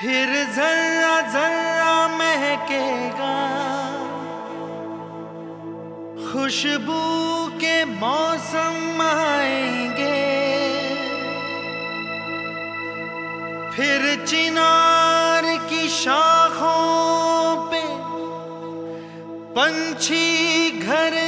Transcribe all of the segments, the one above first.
फिर जर्रा जर्रा महकेगा। खुशबू के मौसम आएँगे। फिर चिनार की शाखों पे पंछी घर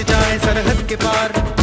जाए सरहद के पार।